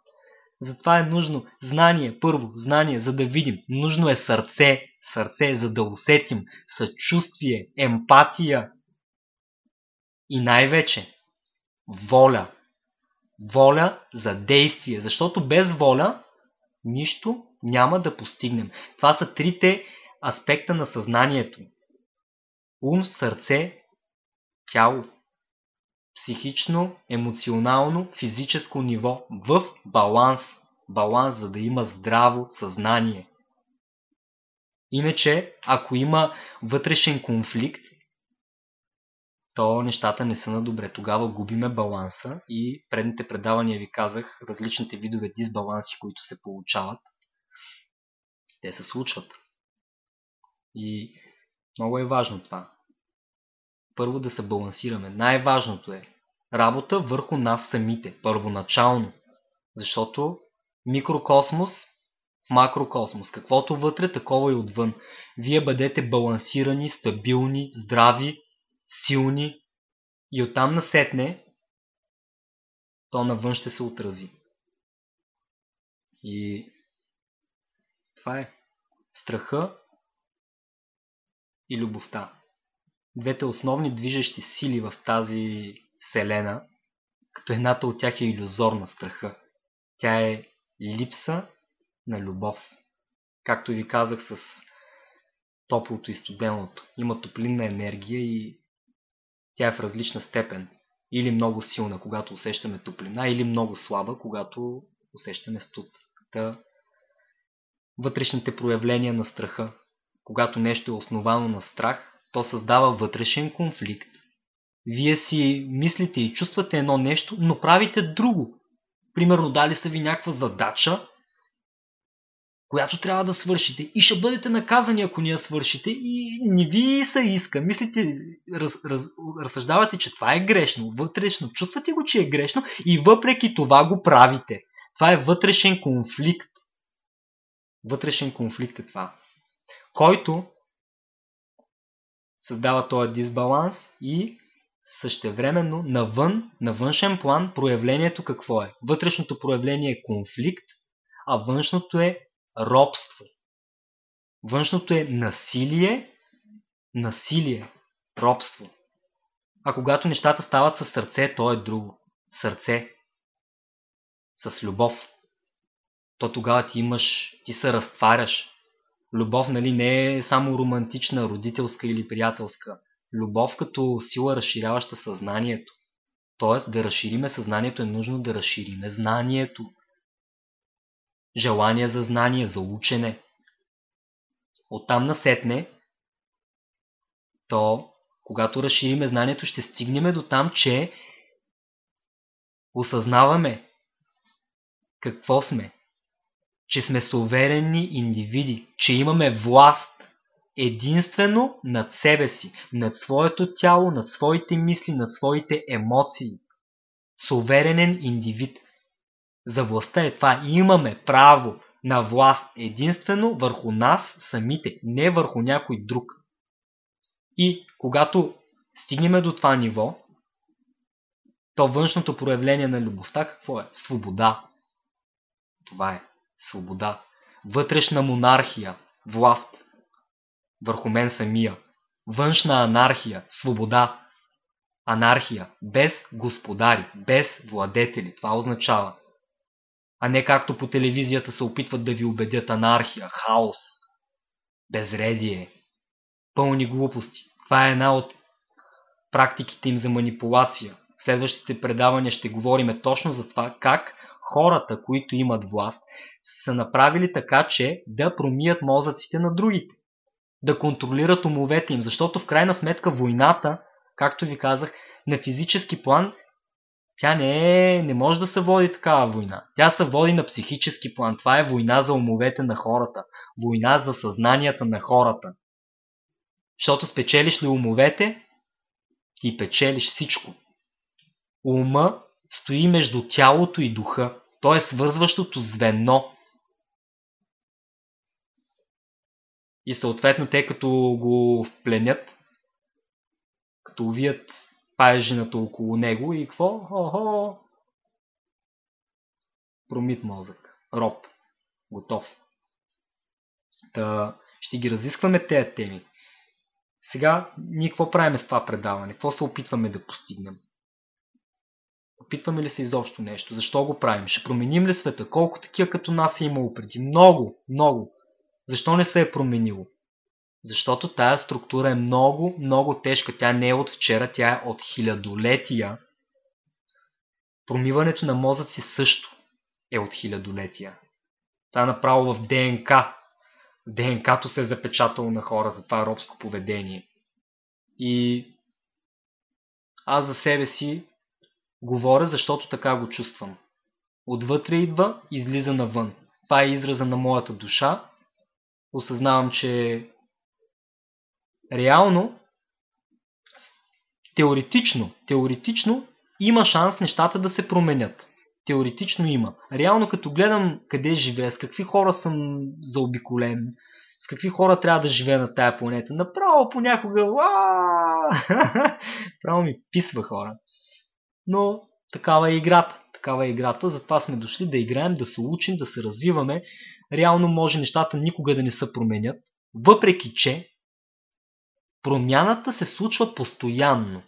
Затова е нужно знание, първо, знание, за да видим. Нужно е сърце, сърце, за да усетим съчувствие, емпатия и най-вече воля. Воля за действие, защото без воля нищо няма да постигнем. Това са трите аспекта на съзнанието. Ум, сърце, тяло. Психично, емоционално, физическо ниво в баланс. Баланс, за да има здраво съзнание. Иначе, ако има вътрешен конфликт, то нещата не са на добре. Тогава губиме баланса и в предните предавания ви казах различните видове дисбаланси, които се получават. Те се случват. И много е важно това. Първо да се балансираме. Най-важното е работа върху нас самите, първоначално. Защото микрокосмос в макрокосмос. Каквото вътре, такова и отвън. Вие бъдете балансирани, стабилни, здрави, силни и оттам насетне то навън ще се отрази. И това е страха и любовта. Двете основни движещи сили в тази вселена, като едната от тях е иллюзорна страха. Тя е липса на любов. Както ви казах с топлото и студеното. Има топлинна енергия и тя е в различна степен. Или много силна, когато усещаме топлина, или много слаба, когато усещаме студ. Та, вътрешните проявления на страха. Когато нещо е основано на страх, то създава вътрешен конфликт. Вие си мислите и чувствате едно нещо, но правите друго. Примерно дали са ви някаква задача, която трябва да свършите и ще бъдете наказани, ако не я свършите и не ви се иска. Мислите, раз, раз, разсъждавате, че това е грешно, вътрешно, чувствате го, че е грешно и въпреки това го правите. Това е вътрешен конфликт. Вътрешен конфликт е това. Който създава този дисбаланс и същевременно навън, на външен план, проявлението какво е? Вътрешното проявление е конфликт, а външното е робство. Външното е насилие, насилие, робство. А когато нещата стават със сърце, то е друго. Сърце. С любов. То тогава ти имаш, ти се разтваряш. Любов, нали, не е само романтична, родителска или приятелска. Любов като сила, разширяваща съзнанието. Тоест, да разшириме съзнанието е нужно да разшириме знанието желание за знание, за учене. Оттам насетне, то когато разшириме знанието, ще стигнем до там, че осъзнаваме какво сме, че сме суверенни индивиди, че имаме власт единствено над себе си, над своето тяло, над своите мисли, над своите емоции. Суверенен индивид. За властта е това. Имаме право на власт единствено върху нас самите, не върху някой друг. И когато стигнем до това ниво, то външното проявление на любовта какво е? Свобода. Това е. Свобода. Вътрешна монархия. Власт. Върху мен самия. Външна анархия. Свобода. Анархия. Без господари. Без владетели. Това означава а не както по телевизията се опитват да ви убедят анархия, хаос, безредие, пълни глупости. Това е една от практиките им за манипулация. В следващите предавания ще говорим точно за това как хората, които имат власт, са направили така, че да промият мозъците на другите. Да контролират умовете им, защото в крайна сметка войната, както ви казах, на физически план тя не, е, не може да се води такава война. Тя се води на психически план. Това е война за умовете на хората. Война за съзнанията на хората. Защото спечелиш ли умовете, ти печелиш всичко. Ума стои между тялото и духа. То е свързващото звено. И съответно те като го впленят, като увият паежината около него и какво? Хо-хо! Промит мозък. Роб. Готов. Та, ще ги разискваме тези теми. Сега, ние какво правим с това предаване? Какво се опитваме да постигнем? Опитваме ли се изобщо нещо? Защо го правим? Ще променим ли света? Колко такива като нас е имало преди? Много, много. Защо не се е променило? Защото тая структура е много, много тежка. Тя не е от вчера, тя е от хилядолетия. Промиването на мозъци също е от хилядолетия. Това е направо в ДНК. В ДНК-то се е запечатало на хората това робско поведение. И аз за себе си говоря, защото така го чувствам. Отвътре идва, излиза навън. Това е израза на моята душа. Осъзнавам, че реално, теоретично, теоретично има шанс нещата да се променят. Теоретично има. Реално като гледам къде живея, с какви хора съм заобиколен, с какви хора трябва да живея на тая планета, направо понякога право ми писва хора. Но такава е играта. Такава е играта, затова сме дошли да играем, да се учим, да се развиваме. Реално може нещата никога да не се променят, въпреки че Промяната се случва постоянно.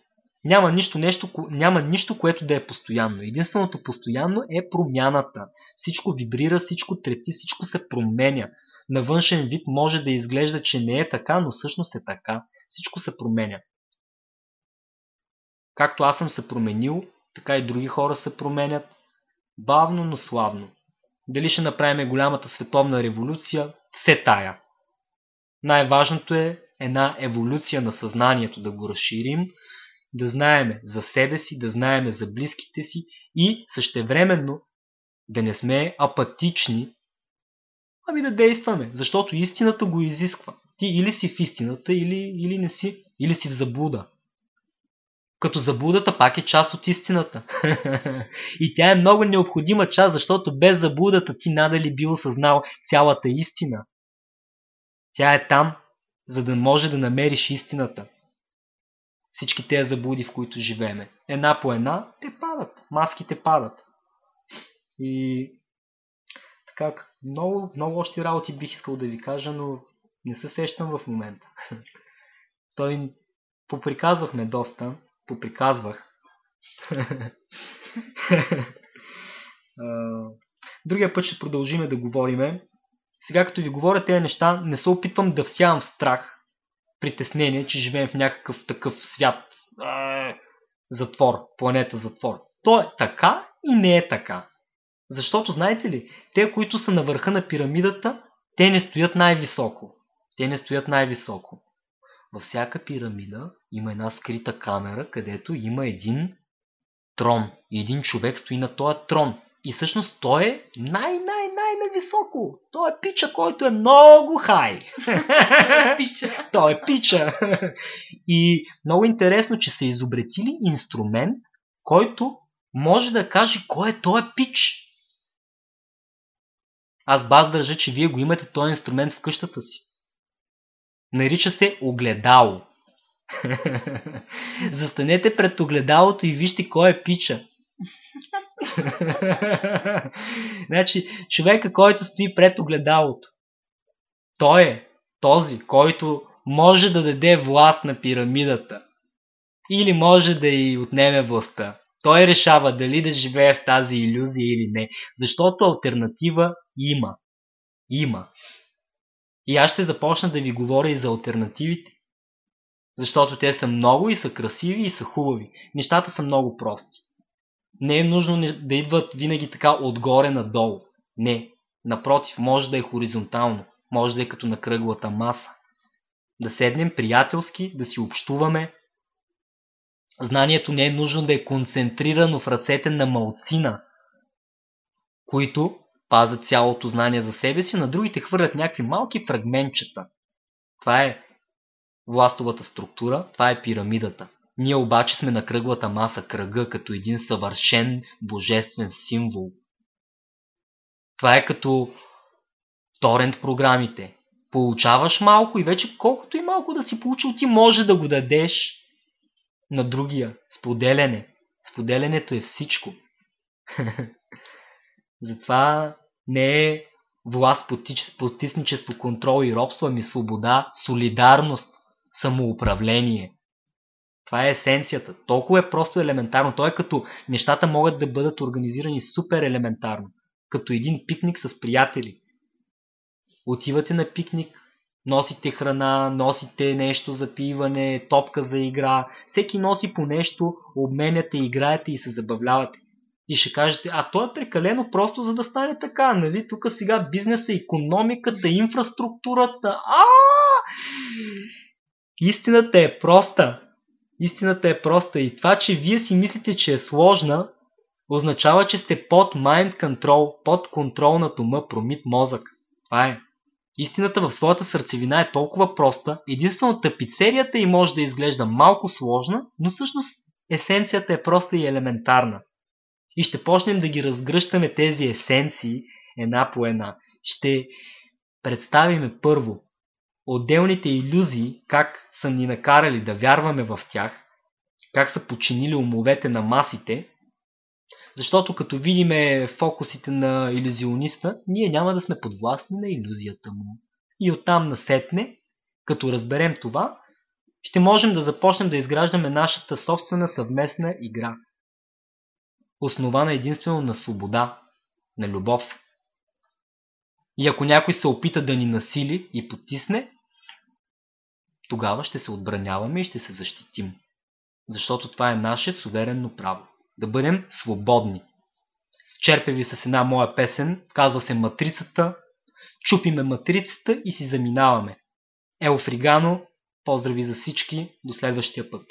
Няма нищо, нещо, няма нищо, което да е постоянно. Единственото постоянно е промяната. Всичко вибрира, всичко трети, всичко се променя. На външен вид може да изглежда, че не е така, но всъщност е така. Всичко се променя. Както аз съм се променил, така и други хора се променят. Бавно, но славно. Дали ще направим голямата световна революция, все тая. Най-важното е една еволюция на съзнанието, да го разширим, да знаеме за себе си, да знаеме за близките си и същевременно да не сме апатични, ами да действаме, защото истината го изисква. Ти или си в истината, или, или не си, или си в заблуда. Като заблудата пак е част от истината. и тя е много необходима част, защото без заблудата ти надали би осъзнал цялата истина. Тя е там, за да може да намериш истината. Всички тези заблуди, в които живееме. Една по една, те падат. Маските падат. И така, много, много още работи бих искал да ви кажа, но не се сещам в момента. Той поприказвахме доста. Поприказвах. Другия път ще продължиме да говориме. Сега като ви говоря тези неща, не се опитвам да всявам страх, притеснение, че живеем в някакъв такъв свят. Затвор, планета затвор. То е така и не е така. Защото, знаете ли, те, които са на върха на пирамидата, те не стоят най-високо. Те не стоят най-високо. Във всяка пирамида има една скрита камера, където има един трон. И един човек стои на този трон. И всъщност той е най-най-най-нависоко. Той е пича, който е много хай. Пича. той е пича. И много интересно, че са изобретили инструмент, който може да каже кой е този пич. Аз баз държа, че вие го имате този инструмент в къщата си. Нарича се огледало. Застанете пред огледалото и вижте кой е пича. значи, човека, който стои пред огледалото, той е този, който може да даде власт на пирамидата. Или може да й отнеме властта. Той решава дали да живее в тази иллюзия или не. Защото альтернатива има. Има. И аз ще започна да ви говоря и за альтернативите. Защото те са много и са красиви и са хубави. Нещата са много прости. Не е нужно да идват винаги така отгоре надолу. Не. Напротив, може да е хоризонтално. Може да е като на кръглата маса. Да седнем приятелски, да си общуваме. Знанието не е нужно да е концентрирано в ръцете на малцина, които пазят цялото знание за себе си, на другите хвърлят някакви малки фрагментчета. Това е властовата структура, това е пирамидата. Ние обаче сме на кръглата маса, кръга, като един съвършен божествен символ. Това е като торент програмите. Получаваш малко и вече колкото и малко да си получил, ти може да го дадеш на другия. Споделяне. Споделянето е всичко. Затова не е власт, потисничество, контрол и робство, ами свобода, солидарност, самоуправление. Това е есенцията. Толкова е просто елементарно. То е като нещата могат да бъдат организирани супер елементарно. Като един пикник с приятели. Отивате на пикник, носите храна, носите нещо за пиване, топка за игра. Всеки носи по нещо, обменяте, играете и се забавлявате. И ще кажете, а то е прекалено просто за да стане така, нали? Тук сега бизнеса, економиката, инфраструктурата. А! Истината е проста. Истината е проста и това, че вие си мислите, че е сложна, означава, че сте под mind control, под контрол на ума, промит мозък. Това е. Истината в своята сърцевина е толкова проста, единствено тапицерията и може да изглежда малко сложна, но всъщност есенцията е проста и елементарна. И ще почнем да ги разгръщаме тези есенции една по една. Ще представиме първо отделните иллюзии, как са ни накарали да вярваме в тях, как са починили умовете на масите, защото като видиме фокусите на иллюзиониста, ние няма да сме подвластни на иллюзията му. И оттам насетне, като разберем това, ще можем да започнем да изграждаме нашата собствена съвместна игра. Основана единствено на свобода, на любов. И ако някой се опита да ни насили и потисне, тогава ще се отбраняваме и ще се защитим. защото това е наше суверенно право. Да бъдем свободни. Черпя ви с една моя песен, казва се Матрицата, чупиме матрицата и си заминаваме. Ел Фригано, поздрави за всички, до следващия път.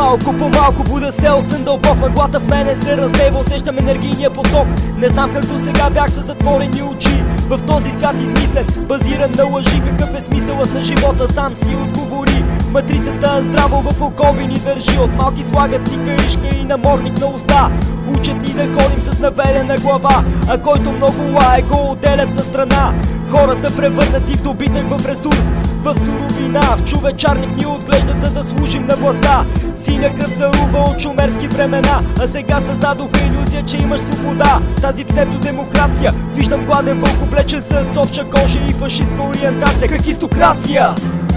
Малко по малко буда се от сън дълбок. Мъглата в мене се разсейва, усещам енергийния поток. Не знам как до сега бях с затворени очи. В този свят измислен, базиран на лъжи. Какъв е смисълът на живота, сам си отговори. Матрицата здраво в окови ни държи. От малки слагат ни каришка и наморник на уста. Учат ни да ходим с наведена глава. А който много лае го отделят на страна Хората превърнати в добитък в ресурс В суровина, в човечарник ни отглеждат за да служим на властта. Синя кръв царува от шумерски времена А сега създадоха иллюзия, че имаш свобода. Тази псевдодемокрация Виждам гладен вълк облечен с овча кожа и фашистка ориентация. Какистокрация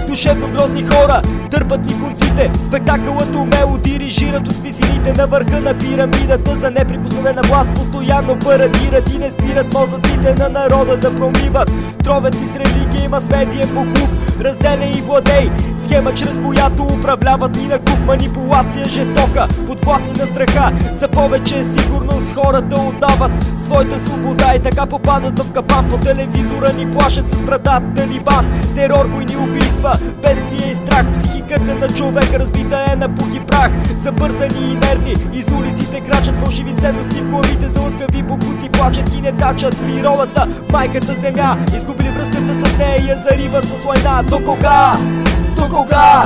Душевно грозни хора дърпат ни конците. Спектакълът умело дирижират от висините на върха на пирамидата. За неприкосновена власт постоянно парадират И не спират мозъците на народа да промиват Тровят ни с религия и мас-медиен поклук Разделя и владей. Схема, чрез която управляват ни на куп Манипулация жестока, подвластни на страха. За повече сигурност хората отдават Своята свобода и така попадат в капан. По телевизора ни плашат с брадат талибан. Терор, войни, убийства, бедствие и страх. Психиката на човека разбита е на пух и прах. Забързани и нервни, из улиците крачат с фалшиви ценности. В главите За лъскави бокуци плачат и не тачат природата. Майката земя, изгубили връзката с нея и я зариват с лайна До кога? До кога?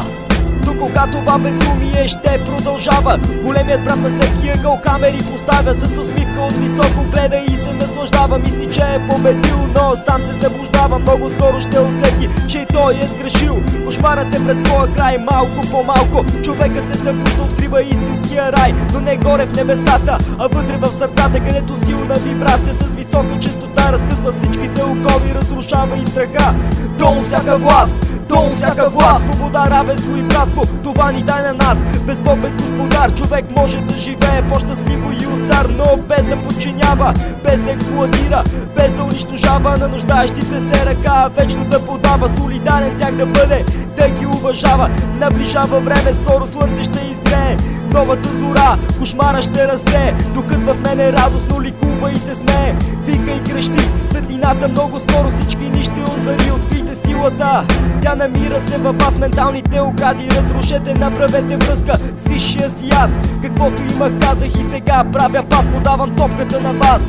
До кога това безумие ще продължава? Големият брат на всеки ъгъл камери поставя С усмивка от високо гледа и се наслаждава. Мисли, че е победил, но сам се заблуждава. Много скоро ще усети, че и той е сгрешил. Кошмарът е пред своя край, малко по малко. Човека се събужда, открива истинския рай Но не горе в небесата, а вътре в сърцата Където силна вибрация с висока частота Разкъсва всичките окови, разрушава и страха. Долу всяка власт, долу всяка власт. Свобода, равенство и братство, това ни дай на нас. Без Бог, без господар, човек може да живее по-щастливо и от цар Но без да подчинява, без да експлуатира Без да унищожава на нуждаещите се ръка Вечно да подава, солидарен с тях да бъде Да ги уважава, наближава време Скоро слънце ще изгрее Новата зора, кошмара ще разсее. Духът в мене радостно ликува и се смее. Вика и крещи, светлината много скоро Всички ни ще озари, открийте силата. Тя намира се във вас, менталните огради. Разрушете, направете връзка с висшия си аз. Каквото имах казах и сега правя пас. Подавам топката на вас